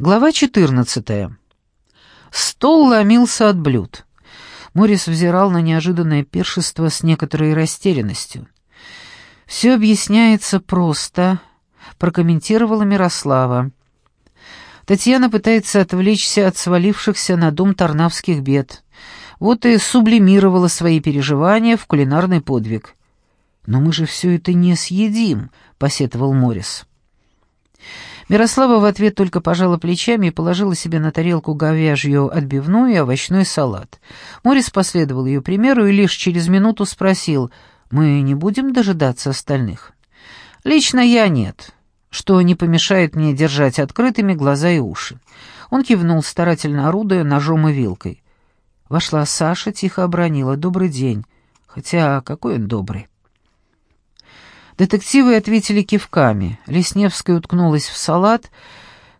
Глава 14. Стол ломился от блюд. Морис взирал на неожиданное пиршество с некоторой растерянностью. «Все объясняется просто», — прокомментировала Мирослава. Татьяна пытается отвлечься от свалившихся на дом тарнавских бед. Вот и сублимировала свои переживания в кулинарный подвиг. «Но мы же все это не съедим», — посетовал Морис. Мирослава в ответ только пожала плечами и положила себе на тарелку говяжью отбивную и овощной салат. Морис последовал ее примеру и лишь через минуту спросил, «Мы не будем дожидаться остальных?» «Лично я нет, что не помешает мне держать открытыми глаза и уши». Он кивнул, старательно орудуя ножом и вилкой. Вошла Саша, тихо обронила «Добрый день». Хотя какой он добрый. Детективы ответили кивками. Лесневская уткнулась в салат,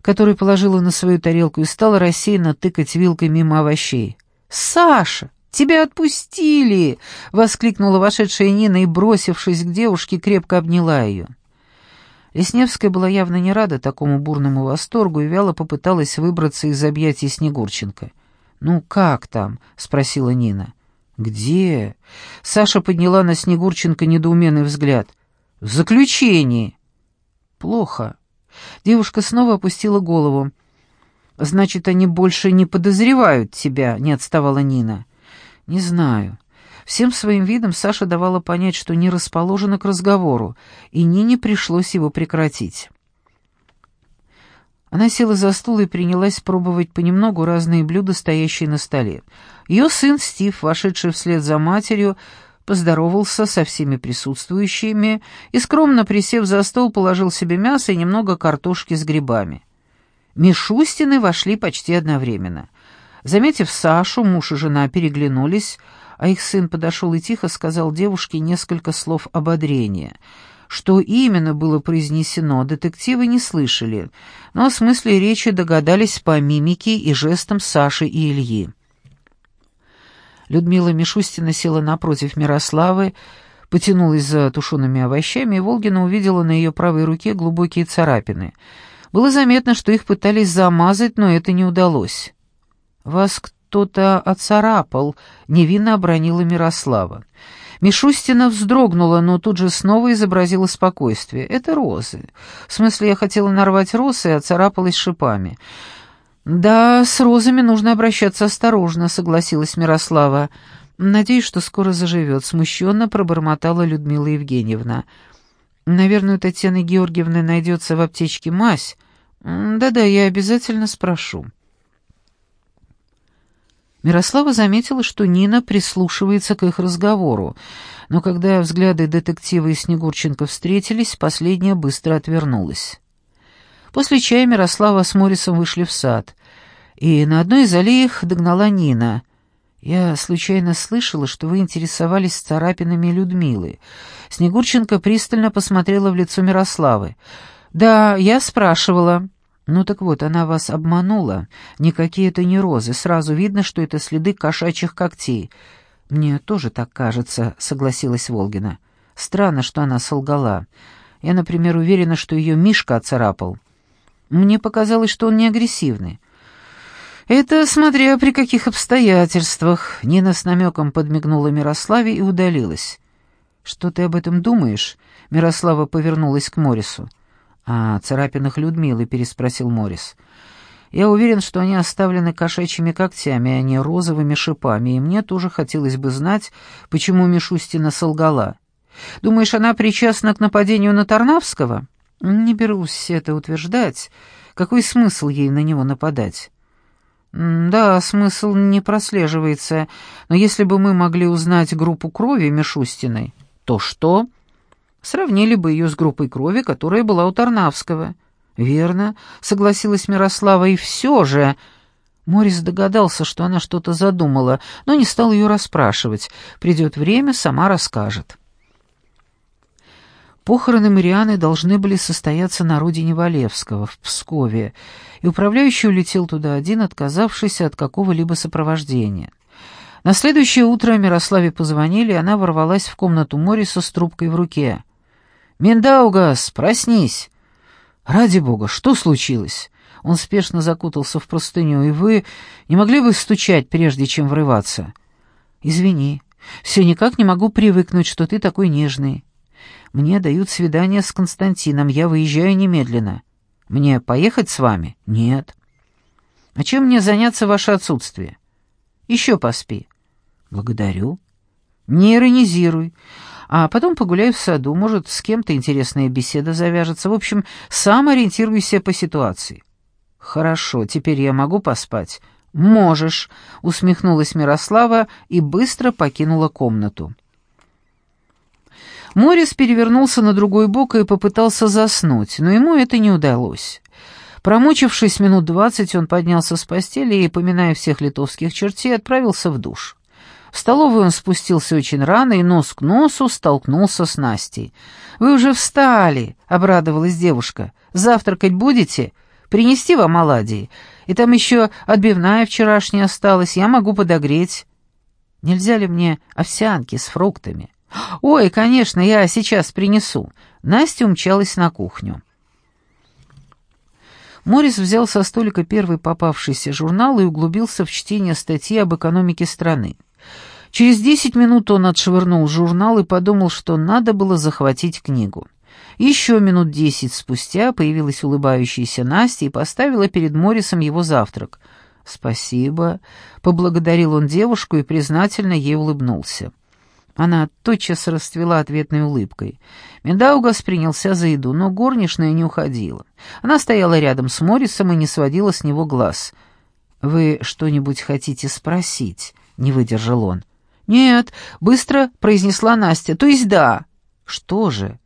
который положила на свою тарелку, и стала рассеянно тыкать вилкой мимо овощей. «Саша, тебя отпустили!» — воскликнула вошедшая Нина и, бросившись к девушке, крепко обняла ее. Лесневская была явно не рада такому бурному восторгу и вяло попыталась выбраться из объятий Снегурченко. «Ну как там?» — спросила Нина. «Где?» Саша подняла на Снегурченко недоуменный взгляд. В заключении. Плохо. Девушка снова опустила голову. Значит, они больше не подозревают тебя, не отставала Нина. Не знаю. Всем своим видом Саша давала понять, что не расположена к разговору, и Нине пришлось его прекратить. Она села за стул и принялась пробовать понемногу разные блюда, стоящие на столе. Ее сын Стив, вошедший вслед за матерью, поздоровался со всеми присутствующими и, скромно присев за стол, положил себе мясо и немного картошки с грибами. Мишустины вошли почти одновременно. Заметив Сашу, муж и жена переглянулись, а их сын подошел и тихо сказал девушке несколько слов ободрения. Что именно было произнесено, детективы не слышали, но о смысле речи догадались по мимике и жестам Саши и Ильи. Людмила Мишустина села напротив Мирославы, потянулась за тушеными овощами, и Волгина увидела на ее правой руке глубокие царапины. Было заметно, что их пытались замазать, но это не удалось. «Вас кто-то оцарапал», — невинно обронила Мирослава. Мишустина вздрогнула, но тут же снова изобразила спокойствие. «Это розы. В смысле, я хотела нарвать розы и оцарапалась шипами. «Да, с розами нужно обращаться осторожно», — согласилась Мирослава. «Надеюсь, что скоро заживет», — смущенно пробормотала Людмила Евгеньевна. «Наверное, у Татьяны Георгиевны найдется в аптечке мазь. Да-да, я обязательно спрошу». Мирослава заметила, что Нина прислушивается к их разговору, но когда взгляды детектива и Снегурченко встретились, последняя быстро отвернулась. После чая Мирослава с Морисом вышли в сад и на одной из аллей их догнала Нина. «Я случайно слышала, что вы интересовались царапинами Людмилы». Снегурченко пристально посмотрела в лицо Мирославы. «Да, я спрашивала». «Ну так вот, она вас обманула. Никакие это не розы. Сразу видно, что это следы кошачьих когтей». «Мне тоже так кажется», — согласилась Волгина. «Странно, что она солгала. Я, например, уверена, что ее Мишка оцарапал. Мне показалось, что он не агрессивный. «Это смотря при каких обстоятельствах», — Нина с намеком подмигнула Мирославе и удалилась. «Что ты об этом думаешь?» — Мирослава повернулась к Морису. «А, царапинах Людмилы», — переспросил Морис. «Я уверен, что они оставлены кошачьими когтями, а не розовыми шипами, и мне тоже хотелось бы знать, почему Мишустина солгала. Думаешь, она причастна к нападению на Тарнавского?» «Не берусь это утверждать. Какой смысл ей на него нападать?» «Да, смысл не прослеживается, но если бы мы могли узнать группу крови Мишустиной, то что?» «Сравнили бы ее с группой крови, которая была у Тарнавского». «Верно», — согласилась Мирослава, — «и все же...» Морис догадался, что она что-то задумала, но не стал ее расспрашивать. Придет время, сама расскажет. Похороны Марианы должны были состояться на родине Валевского, в Пскове, и управляющий улетел туда один, отказавшийся от какого-либо сопровождения. На следующее утро Мирославе позвонили, и она ворвалась в комнату Мориса с трубкой в руке. «Миндаугас, проснись!» «Ради бога, что случилось?» Он спешно закутался в простыню. «И вы не могли бы стучать, прежде чем врываться?» «Извини, все никак не могу привыкнуть, что ты такой нежный. Мне дают свидание с Константином, я выезжаю немедленно. Мне поехать с вами? Нет. А чем мне заняться в ваше отсутствие? Еще поспи. Благодарю. Не иронизируй. А потом погуляй в саду, может, с кем-то интересная беседа завяжется. В общем, сам ориентируйся по ситуации. Хорошо, теперь я могу поспать. «Можешь», — усмехнулась Мирослава и быстро покинула комнату. Морис перевернулся на другой бок и попытался заснуть, но ему это не удалось. Промучившись минут двадцать, он поднялся с постели и, поминая всех литовских чертей, отправился в душ. В столовую он спустился очень рано и нос к носу столкнулся с Настей. «Вы уже встали!» — обрадовалась девушка. «Завтракать будете? Принести вам оладьи? И там еще отбивная вчерашняя осталась, я могу подогреть. Нельзя ли мне овсянки с фруктами?» «Ой, конечно, я сейчас принесу». Настя умчалась на кухню. Морис взял со столика первый попавшийся журнал и углубился в чтение статьи об экономике страны. Через десять минут он отшвырнул журнал и подумал, что надо было захватить книгу. Еще минут десять спустя появилась улыбающаяся Настя и поставила перед Морисом его завтрак. «Спасибо», — поблагодарил он девушку и признательно ей улыбнулся. Она тотчас расцвела ответной улыбкой. Медаугас принялся за еду, но горничная не уходила. Она стояла рядом с Моррисом и не сводила с него глаз. «Вы что-нибудь хотите спросить?» — не выдержал он. «Нет», — быстро произнесла Настя. «То есть да». «Что же?»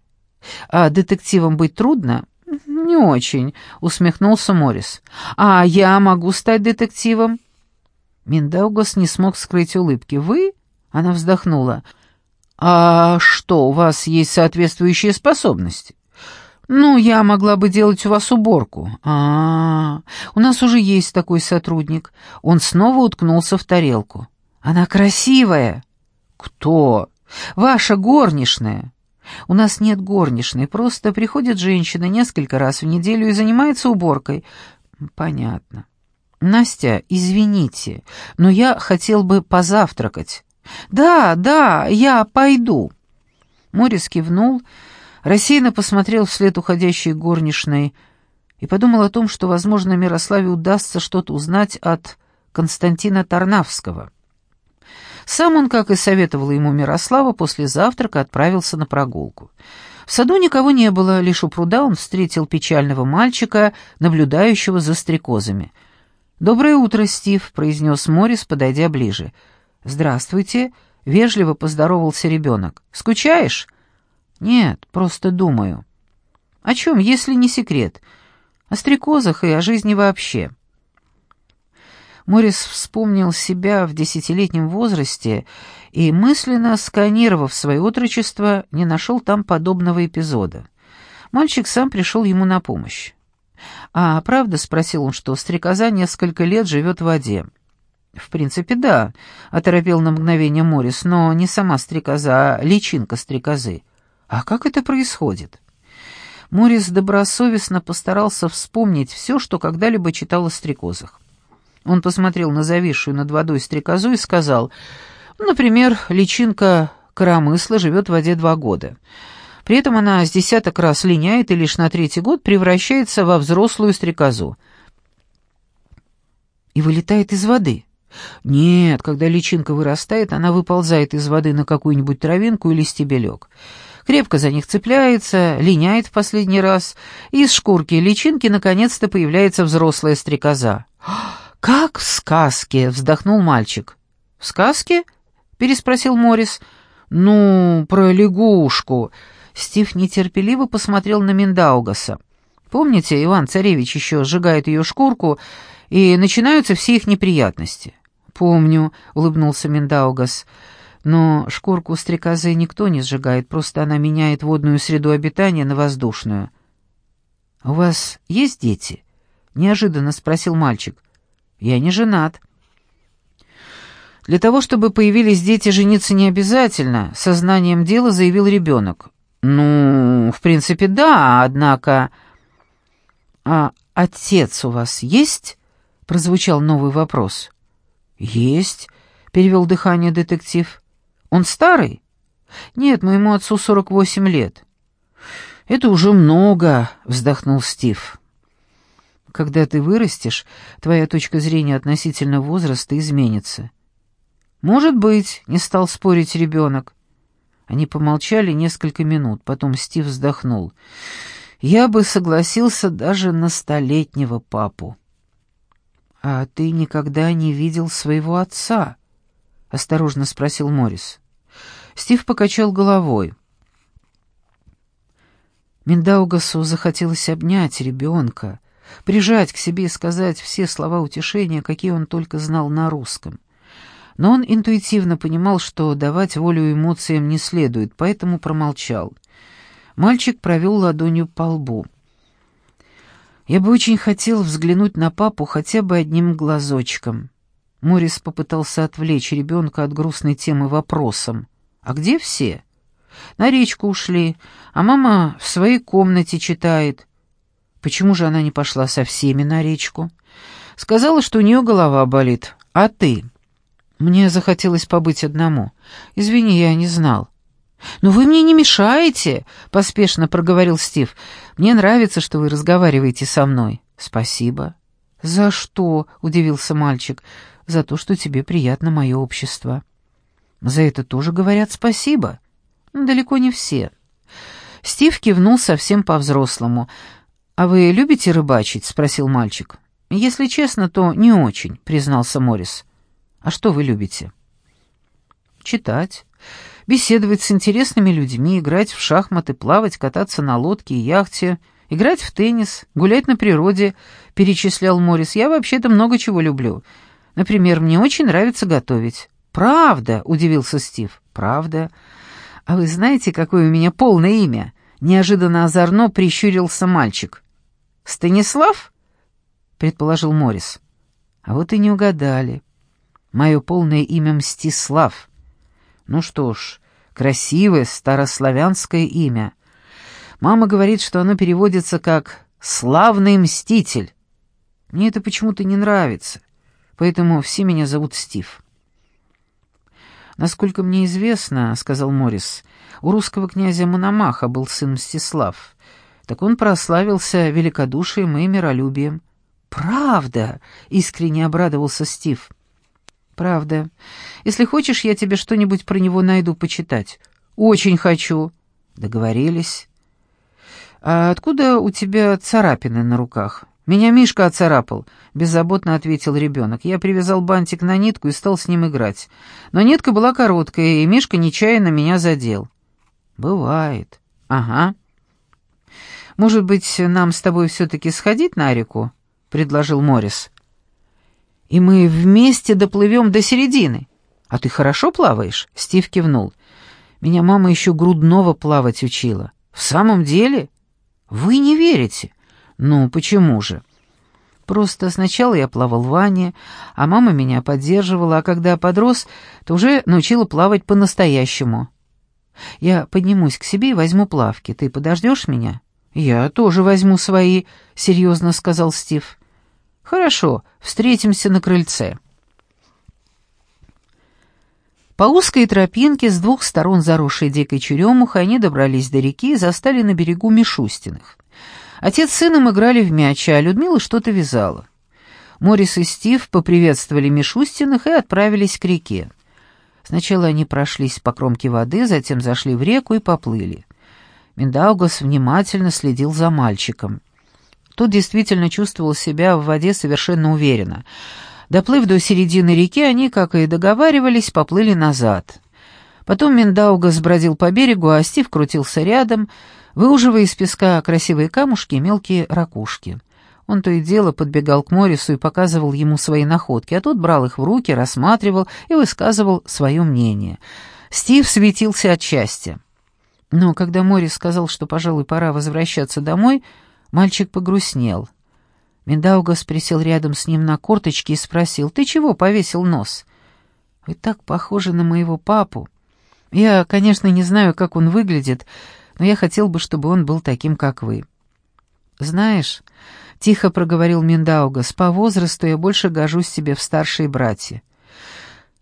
«А детективом быть трудно?» «Не очень», — усмехнулся Моррис. «А я могу стать детективом?» Миндаугас не смог скрыть улыбки. «Вы?» — она вздохнула. «А что, у вас есть соответствующие способности?» «Ну, я могла бы делать у вас уборку». А, -а, а у нас уже есть такой сотрудник». Он снова уткнулся в тарелку. «Она красивая». «Кто?» «Ваша горничная». «У нас нет горничной, просто приходит женщина несколько раз в неделю и занимается уборкой». «Понятно». «Настя, извините, но я хотел бы позавтракать». «Да, да, я пойду». Морис кивнул, рассеянно посмотрел вслед уходящей горничной и подумал о том, что, возможно, Мирославе удастся что-то узнать от Константина Тарнавского. Сам он, как и советовала ему Мирослава, после завтрака отправился на прогулку. В саду никого не было, лишь у пруда он встретил печального мальчика, наблюдающего за стрекозами. «Доброе утро, Стив», — произнес Морис, подойдя ближе. «Здравствуйте», — вежливо поздоровался ребенок. «Скучаешь?» «Нет, просто думаю». «О чем, если не секрет?» «О стрекозах и о жизни вообще». Морис вспомнил себя в десятилетнем возрасте и, мысленно сканировав свое отрочество, не нашел там подобного эпизода. Мальчик сам пришел ему на помощь. «А правда?» — спросил он, что стрекоза несколько лет живет в воде. «В принципе, да», — оторопел на мгновение Морис, «но не сама стрекоза, а личинка стрекозы». «А как это происходит?» Морис добросовестно постарался вспомнить все, что когда-либо читал о стрекозах. Он посмотрел на зависшую над водой стрекозу и сказал, «Например, личинка коромысла живет в воде два года. При этом она с десяток раз линяет и лишь на третий год превращается во взрослую стрекозу». «И вылетает из воды?» Нет, когда личинка вырастает, она выползает из воды на какую-нибудь травинку или стебелек. Крепко за них цепляется, линяет в последний раз, и из шкурки личинки наконец-то появляется взрослая стрекоза. «Как в сказке!» — вздохнул мальчик. «В сказке?» — переспросил Морис. «Ну, про лягушку». Стив нетерпеливо посмотрел на Миндаугаса. «Помните, Иван-царевич еще сжигает ее шкурку, и начинаются все их неприятности?» «Помню», — улыбнулся Миндаугас. «Но шкурку стрекозы никто не сжигает, просто она меняет водную среду обитания на воздушную». «У вас есть дети?» — неожиданно спросил мальчик. «Я не женат». «Для того, чтобы появились дети, жениться не обязательно», — сознанием дела заявил ребенок. «Ну, в принципе, да, однако...» «А отец у вас есть?» — прозвучал новый вопрос. «Есть», — перевел дыхание детектив. «Он старый?» «Нет, моему отцу сорок восемь лет». «Это уже много», — вздохнул Стив. «Когда ты вырастешь, твоя точка зрения относительно возраста изменится». «Может быть», — не стал спорить ребенок. Они помолчали несколько минут, потом Стив вздохнул. «Я бы согласился даже на столетнего папу». «А ты никогда не видел своего отца?» — осторожно спросил Морис. Стив покачал головой. Миндаугасу захотелось обнять ребенка, прижать к себе и сказать все слова утешения, какие он только знал на русском. Но он интуитивно понимал, что давать волю эмоциям не следует, поэтому промолчал. Мальчик провел ладонью по лбу. «Я бы очень хотел взглянуть на папу хотя бы одним глазочком». Морис попытался отвлечь ребенка от грустной темы вопросом. «А где все?» На речку ушли, а мама в своей комнате читает. Почему же она не пошла со всеми на речку? Сказала, что у нее голова болит. А ты? Мне захотелось побыть одному. Извини, я не знал. «Но вы мне не мешаете», — поспешно проговорил Стив. «Мне нравится, что вы разговариваете со мной». «Спасибо». «За что?» — удивился мальчик. «За то, что тебе приятно мое общество». «За это тоже говорят спасибо». «Далеко не все». Стив кивнул совсем по-взрослому. «А вы любите рыбачить?» — спросил мальчик. «Если честно, то не очень», — признался Морис. «А что вы любите?» «Читать, беседовать с интересными людьми, играть в шахматы, плавать, кататься на лодке и яхте, играть в теннис, гулять на природе», — перечислял Морис. «Я вообще-то много чего люблю. Например, мне очень нравится готовить». «Правда?» — удивился Стив. «Правда». «А вы знаете, какое у меня полное имя?» Неожиданно озорно прищурился мальчик. «Станислав?» — предположил Морис. «А вот и не угадали. Мое полное имя Мстислав. Ну что ж, красивое старославянское имя. Мама говорит, что оно переводится как «славный мститель». Мне это почему-то не нравится, поэтому все меня зовут Стив». «Насколько мне известно, — сказал Морис, — у русского князя Мономаха был сын Мстислав. Так он прославился великодушием и миролюбием». «Правда!» — искренне обрадовался Стив. «Правда. Если хочешь, я тебе что-нибудь про него найду почитать». «Очень хочу». «Договорились». «А откуда у тебя царапины на руках?» «Меня Мишка оцарапал», — беззаботно ответил ребенок. Я привязал бантик на нитку и стал с ним играть. Но нитка была короткая, и Мишка нечаянно меня задел. «Бывает». «Ага». «Может быть, нам с тобой все-таки сходить на реку?» — предложил Морис. «И мы вместе доплывем до середины. А ты хорошо плаваешь?» — Стив кивнул. «Меня мама еще грудного плавать учила». «В самом деле?» «Вы не верите?» «Ну, почему же?» «Просто сначала я плавал в ванне, а мама меня поддерживала, а когда подрос, то уже научила плавать по-настоящему. Я поднимусь к себе и возьму плавки. Ты подождешь меня?» «Я тоже возьму свои», — серьезно сказал Стив. «Хорошо, встретимся на крыльце». По узкой тропинке с двух сторон заросшей дикой черемухой они добрались до реки и застали на берегу Мишустиных. Отец с сыном играли в мяч, а Людмила что-то вязала. Морис и Стив поприветствовали Мишустиных и отправились к реке. Сначала они прошлись по кромке воды, затем зашли в реку и поплыли. Миндаугас внимательно следил за мальчиком. Тот действительно чувствовал себя в воде совершенно уверенно. Доплыв до середины реки, они, как и договаривались, поплыли назад. Потом Миндаугас бродил по берегу, а Стив крутился рядом — выуживая из песка красивые камушки и мелкие ракушки. Он то и дело подбегал к Морису и показывал ему свои находки, а тот брал их в руки, рассматривал и высказывал свое мнение. Стив светился от счастья. Но когда Морис сказал, что, пожалуй, пора возвращаться домой, мальчик погрустнел. Миндаугас присел рядом с ним на корточки и спросил, «Ты чего повесил нос?» «Вы так похожи на моего папу. Я, конечно, не знаю, как он выглядит, но я хотел бы, чтобы он был таким, как вы. Знаешь, тихо проговорил Миндаугас, по возрасту я больше гожусь тебе в старшие братья.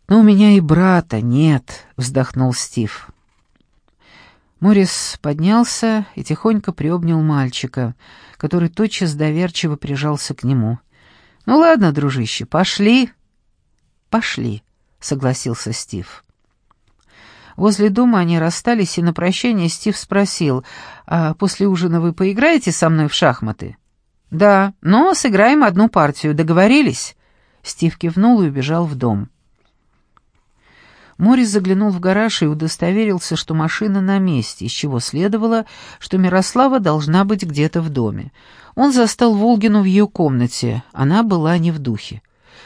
Но у меня и брата нет, вздохнул Стив. Морис поднялся и тихонько приобнял мальчика, который тотчас доверчиво прижался к нему. «Ну ладно, дружище, пошли». «Пошли», — согласился Стив. Возле дома они расстались, и на прощание Стив спросил, «А после ужина вы поиграете со мной в шахматы?» «Да, но сыграем одну партию, договорились?» Стив кивнул и убежал в дом. Морис заглянул в гараж и удостоверился, что машина на месте, из чего следовало, что Мирослава должна быть где-то в доме. Он застал Волгину в ее комнате, она была не в духе.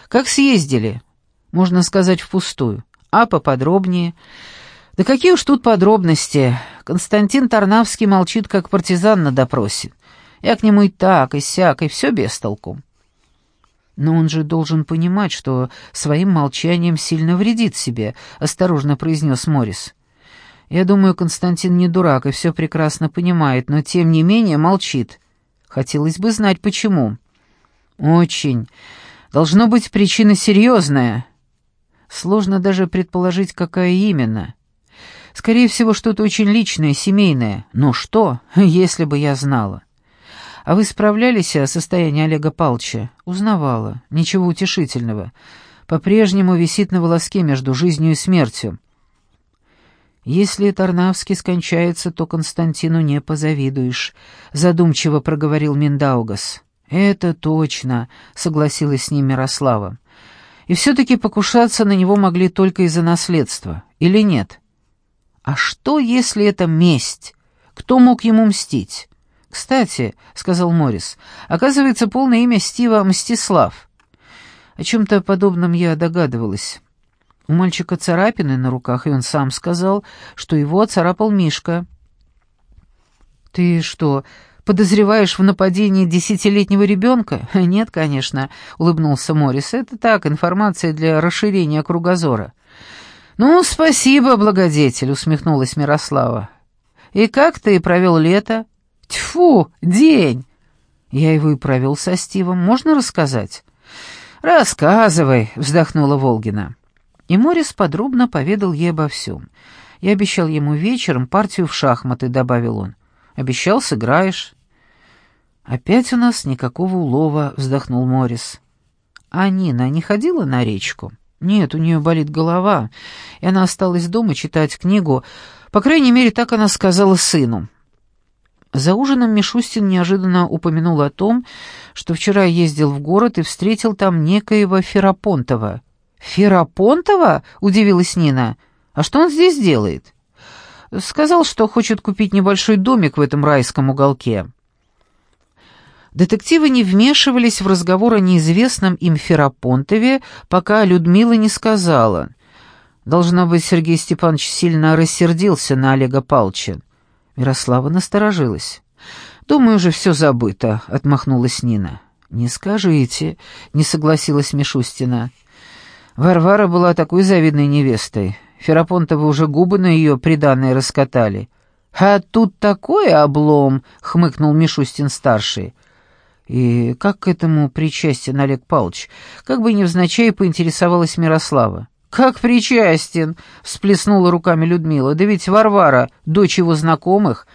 «Как съездили?» «Можно сказать, впустую. А поподробнее?» «Да какие уж тут подробности. Константин Тарнавский молчит, как партизан на допросе. Я к нему и так, и сяк, и все без толку. «Но он же должен понимать, что своим молчанием сильно вредит себе», — осторожно произнес Морис. «Я думаю, Константин не дурак и все прекрасно понимает, но тем не менее молчит. Хотелось бы знать, почему». «Очень. Должно быть причина серьезная. Сложно даже предположить, какая именно. Скорее всего, что-то очень личное, семейное. Но что, если бы я знала?» «А вы справлялись о состоянии Олега Палча?» «Узнавала. Ничего утешительного. По-прежнему висит на волоске между жизнью и смертью». «Если Тарнавский скончается, то Константину не позавидуешь», — задумчиво проговорил Миндаугас. «Это точно», — согласилась с ним Мирослава. «И все-таки покушаться на него могли только из-за наследства, или нет?» «А что, если это месть? Кто мог ему мстить? «Кстати», — сказал Моррис, — «оказывается, полное имя Стива Мстислав». О чем-то подобном я догадывалась. У мальчика царапины на руках, и он сам сказал, что его царапал Мишка. «Ты что, подозреваешь в нападении десятилетнего ребенка?» «Нет, конечно», — улыбнулся Моррис. «Это так, информация для расширения кругозора». «Ну, спасибо, благодетель», — усмехнулась Мирослава. «И как ты провел лето?» Тьфу, день! Я его и провел со Стивом. Можно рассказать? Рассказывай, вздохнула Волгина. И Морис подробно поведал ей обо всем. Я обещал ему вечером партию в шахматы, добавил он. Обещал, сыграешь. Опять у нас никакого улова, вздохнул Морис. А Нина не ходила на речку? Нет, у нее болит голова, и она осталась дома читать книгу. По крайней мере, так она сказала сыну. За ужином Мишустин неожиданно упомянул о том, что вчера ездил в город и встретил там некоего Ферапонтова. «Ферапонтова?» — удивилась Нина. «А что он здесь делает?» «Сказал, что хочет купить небольшой домик в этом райском уголке». Детективы не вмешивались в разговор о неизвестном им Ферапонтове, пока Людмила не сказала. Должно быть, Сергей Степанович сильно рассердился на Олега Палча. Мирослава насторожилась. «Думаю, уже все забыто», — отмахнулась Нина. «Не скажите», — не согласилась Мишустина. Варвара была такой завидной невестой. Ферапонтовы уже губы на ее приданное раскатали. «А тут такой облом!» — хмыкнул Мишустин-старший. «И как к этому причастен Олег Павлович?» Как бы невзначай поинтересовалась Мирослава. «Как причастен!» — всплеснула руками Людмила. «Да ведь Варвара, дочь его знакомых...»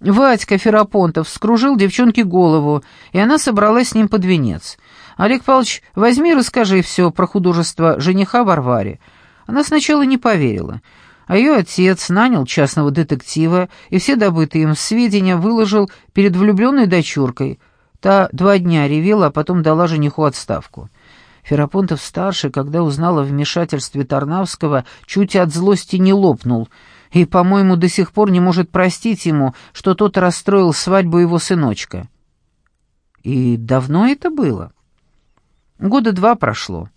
Вадька Ферапонтов скружил девчонке голову, и она собралась с ним под венец. «Олег Павлович, возьми и расскажи все про художество жениха Варваре». Она сначала не поверила, а ее отец нанял частного детектива и все добытые им сведения выложил перед влюбленной дочуркой. Та два дня ревела, а потом дала жениху отставку. Ферапонтов-старший, когда узнал о вмешательстве Тарнавского, чуть от злости не лопнул и, по-моему, до сих пор не может простить ему, что тот расстроил свадьбу его сыночка. И давно это было? Года два прошло.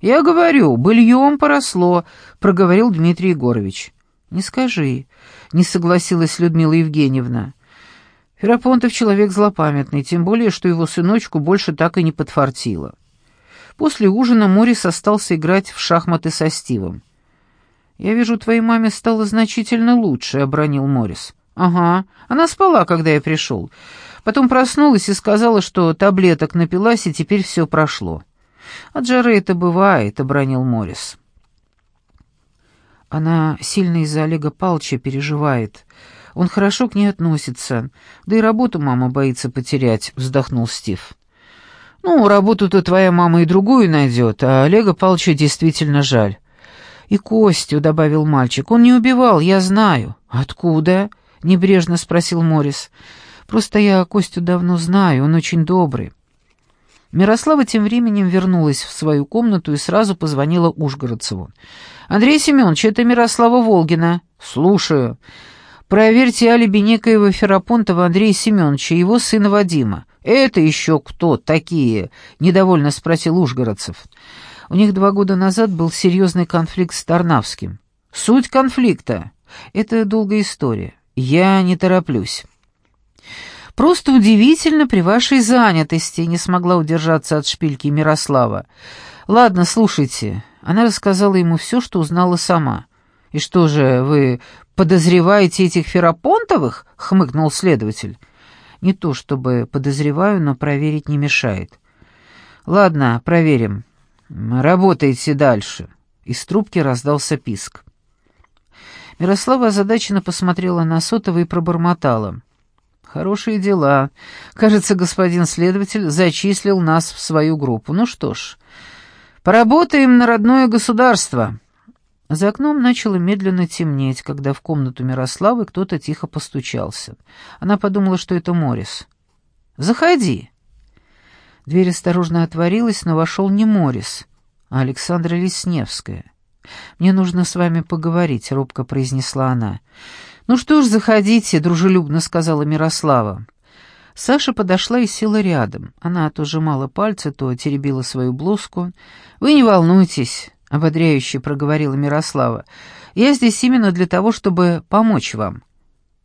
«Я говорю, быльем поросло», — проговорил Дмитрий Егорович. «Не скажи», — не согласилась Людмила Евгеньевна. Ферапонтов человек злопамятный, тем более, что его сыночку больше так и не подфартило. После ужина Морис остался играть в шахматы со Стивом. «Я вижу, твоей маме стало значительно лучше», — обронил Морис. «Ага, она спала, когда я пришел. Потом проснулась и сказала, что таблеток напилась, и теперь все прошло. «От жары это бывает», — обронил Морис. Она сильно из-за Олега Палча переживает. Он хорошо к ней относится. Да и работу мама боится потерять, вздохнул Стив. Ну, работу-то твоя мама и другую найдет, а Олега Палча действительно жаль. И Костю, добавил мальчик, он не убивал, я знаю. Откуда? небрежно спросил Морис. Просто я Костю давно знаю, он очень добрый. Мирослава тем временем вернулась в свою комнату и сразу позвонила Ужгородцеву. «Андрей Семенович, это Мирослава Волгина». «Слушаю. Проверьте алиби некоего Ферапонтова Андрея Семеновича, его сына Вадима». «Это еще кто такие?» — недовольно спросил Ужгородцев. У них два года назад был серьезный конфликт с Тарнавским. «Суть конфликта. Это долгая история. Я не тороплюсь». Просто удивительно при вашей занятости, не смогла удержаться от шпильки Мирослава. Ладно, слушайте. Она рассказала ему все, что узнала сама. И что же, вы подозреваете этих Ферапонтовых? хмыкнул следователь. Не то чтобы подозреваю, но проверить не мешает. Ладно, проверим. Работайте дальше. Из трубки раздался писк. Мирослава озадаченно посмотрела на Сотова и пробормотала. Хорошие дела. Кажется, господин следователь зачислил нас в свою группу. Ну что ж, поработаем на родное государство. За окном начало медленно темнеть, когда в комнату Мирославы кто-то тихо постучался. Она подумала, что это Морис. «Заходи». Дверь осторожно отворилась, но вошел не Морис, а Александра Лесневская. «Мне нужно с вами поговорить», — робко произнесла она. «Ну что ж, заходите», — дружелюбно сказала Мирослава. Саша подошла и села рядом. Она то сжимала пальцы, то теребила свою блузку. «Вы не волнуйтесь», — ободряюще проговорила Мирослава. «Я здесь именно для того, чтобы помочь вам».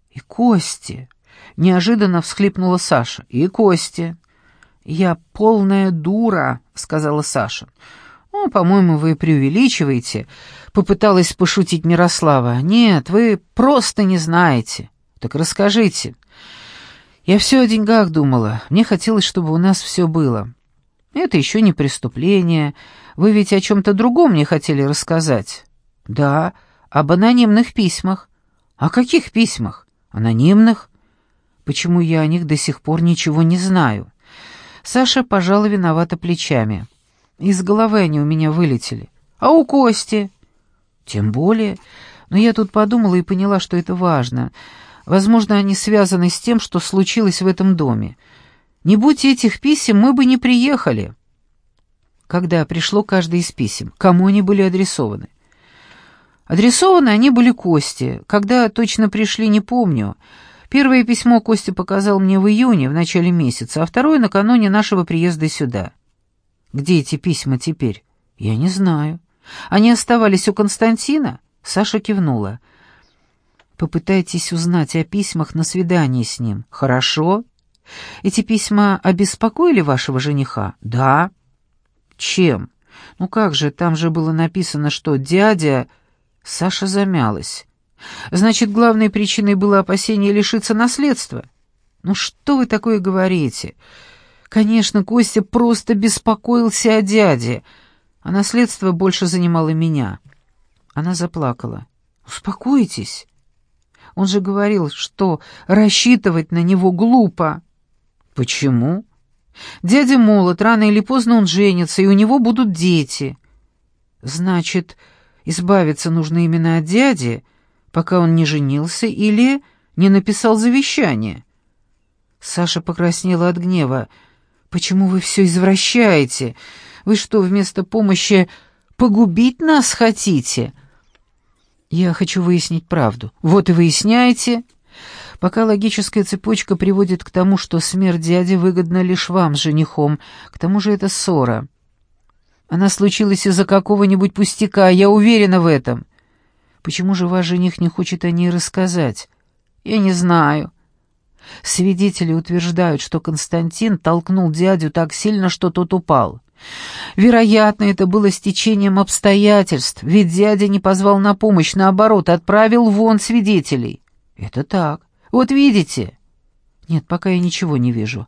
«И Кости!» — неожиданно всхлипнула Саша. «И Кости!» «Я полная дура», — сказала Саша. «Ну, по-моему, вы преувеличиваете», — попыталась пошутить Мирослава. «Нет, вы просто не знаете. Так расскажите». «Я все о деньгах думала. Мне хотелось, чтобы у нас все было». «Это еще не преступление. Вы ведь о чем-то другом мне хотели рассказать». «Да, об анонимных письмах». «О каких письмах?» «Анонимных?» «Почему я о них до сих пор ничего не знаю?» Саша пожала виновато плечами. Из головы они у меня вылетели. А у Кости? Тем более. Но я тут подумала и поняла, что это важно. Возможно, они связаны с тем, что случилось в этом доме. Не будь этих писем, мы бы не приехали. Когда пришло каждое из писем, кому они были адресованы? Адресованы они были Косте. Когда точно пришли, не помню. Первое письмо Костя показал мне в июне, в начале месяца, а второе накануне нашего приезда сюда. Где эти письма теперь? Я не знаю. Они оставались у Константина? Саша кивнула. Попытайтесь узнать о письмах на свидании с ним. Хорошо? Эти письма обеспокоили вашего жениха? Да. Чем? Ну как же, там же было написано, что дядя... Саша замялась. Значит, главной причиной было опасение лишиться наследства? Ну что вы такое говорите? Конечно, Костя просто беспокоился о дяде, а наследство больше занимало меня. Она заплакала. «Успокойтесь. Он же говорил, что рассчитывать на него глупо». «Почему?» «Дядя молод, рано или поздно он женится, и у него будут дети». «Значит, избавиться нужно именно от дяди, пока он не женился или не написал завещание?» Саша покраснела от гнева. Почему вы все извращаете? Вы что, вместо помощи погубить нас хотите? Я хочу выяснить правду. Вот и выясняете. Пока логическая цепочка приводит к тому, что смерть дяди выгодна лишь вам с женихом, к тому же это ссора. Она случилась из-за какого-нибудь пустяка, я уверена в этом. Почему же ваш жених не хочет о ней рассказать? Я не знаю. Свидетели утверждают, что Константин толкнул дядю так сильно, что тот упал. Вероятно, это было стечением обстоятельств, ведь дядя не позвал на помощь, наоборот, отправил вон свидетелей. Это так. Вот видите. Нет, пока я ничего не вижу.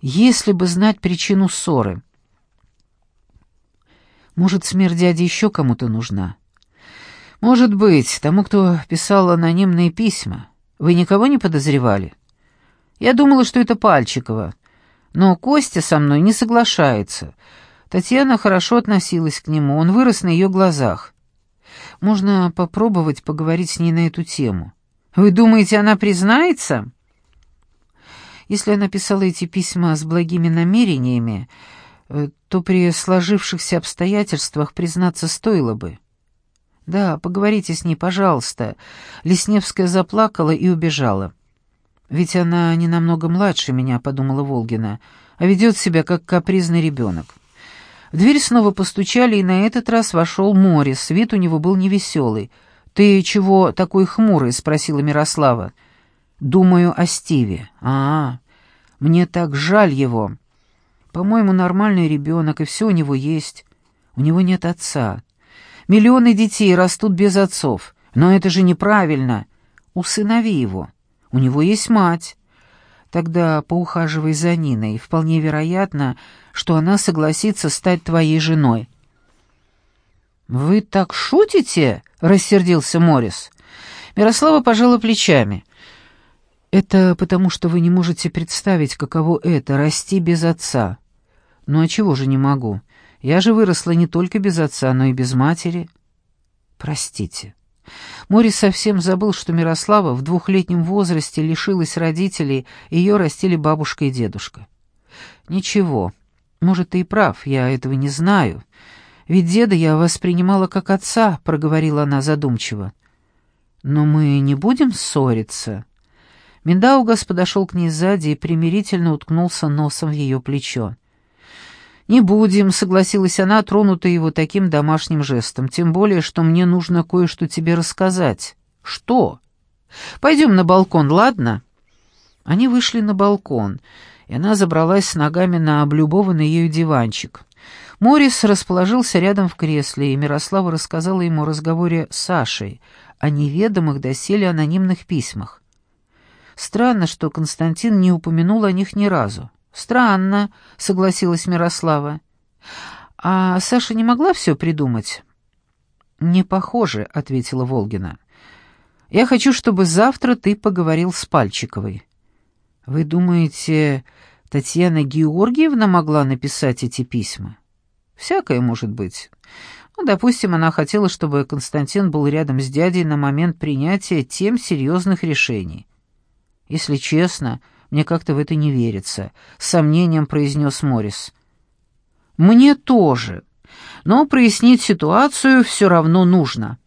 Если бы знать причину ссоры. Может, смерть дяди еще кому-то нужна? Может быть, тому, кто писал анонимные письма. Вы никого не подозревали? Я думала, что это Пальчикова. Но Костя со мной не соглашается. Татьяна хорошо относилась к нему, он вырос на ее глазах. Можно попробовать поговорить с ней на эту тему. Вы думаете, она признается? Если она писала эти письма с благими намерениями, э, то при сложившихся обстоятельствах признаться стоило бы. Да, поговорите с ней, пожалуйста. Лесневская заплакала и убежала. Ведь она не намного младше меня, подумала Волгина, а ведет себя как капризный ребенок. В дверь снова постучали, и на этот раз вошел Морис. Вид у него был невеселый. «Ты чего такой хмурый?» — спросила Мирослава. «Думаю о Стиве». «А, мне так жаль его. По-моему, нормальный ребенок, и все у него есть. У него нет отца. Миллионы детей растут без отцов. Но это же неправильно. Усынови его. У него есть мать. Тогда поухаживай за Ниной. Вполне вероятно, что она согласится стать твоей женой». «Вы так шутите?» — рассердился Морис. Мирослава пожала плечами. «Это потому, что вы не можете представить, каково это — расти без отца». «Ну а чего же не могу? Я же выросла не только без отца, но и без матери». «Простите». Морис совсем забыл, что Мирослава в двухлетнем возрасте лишилась родителей, ее растили бабушка и дедушка. «Ничего. Может, ты и прав, я этого не знаю. Ведь деда я воспринимала как отца», — проговорила она задумчиво. «Но мы не будем ссориться». Миндаугас подошел к ней сзади и примирительно уткнулся носом в ее плечо. «Не будем», — согласилась она, тронутая его таким домашним жестом, «тем более, что мне нужно кое-что тебе рассказать». «Что?» «Пойдем на балкон, ладно?» Они вышли на балкон, и она забралась с ногами на облюбованный ею диванчик. Морис расположился рядом в кресле, и Мирослава рассказала ему о разговоре с Сашей, о неведомых доселе анонимных письмах. Странно, что Константин не упомянул о них ни разу. Странно, согласилась Мирослава. А Саша не могла все придумать? Не похоже, ответила Волгина. Я хочу, чтобы завтра ты поговорил с Пальчиковой. Вы думаете, Татьяна Георгиевна могла написать эти письма? Всякое может быть. Ну, допустим, она хотела, чтобы Константин был рядом с дядей на момент принятия тем серьезных решений. «Если честно, мне как-то в это не верится», — с сомнением произнес Моррис. «Мне тоже. Но прояснить ситуацию все равно нужно».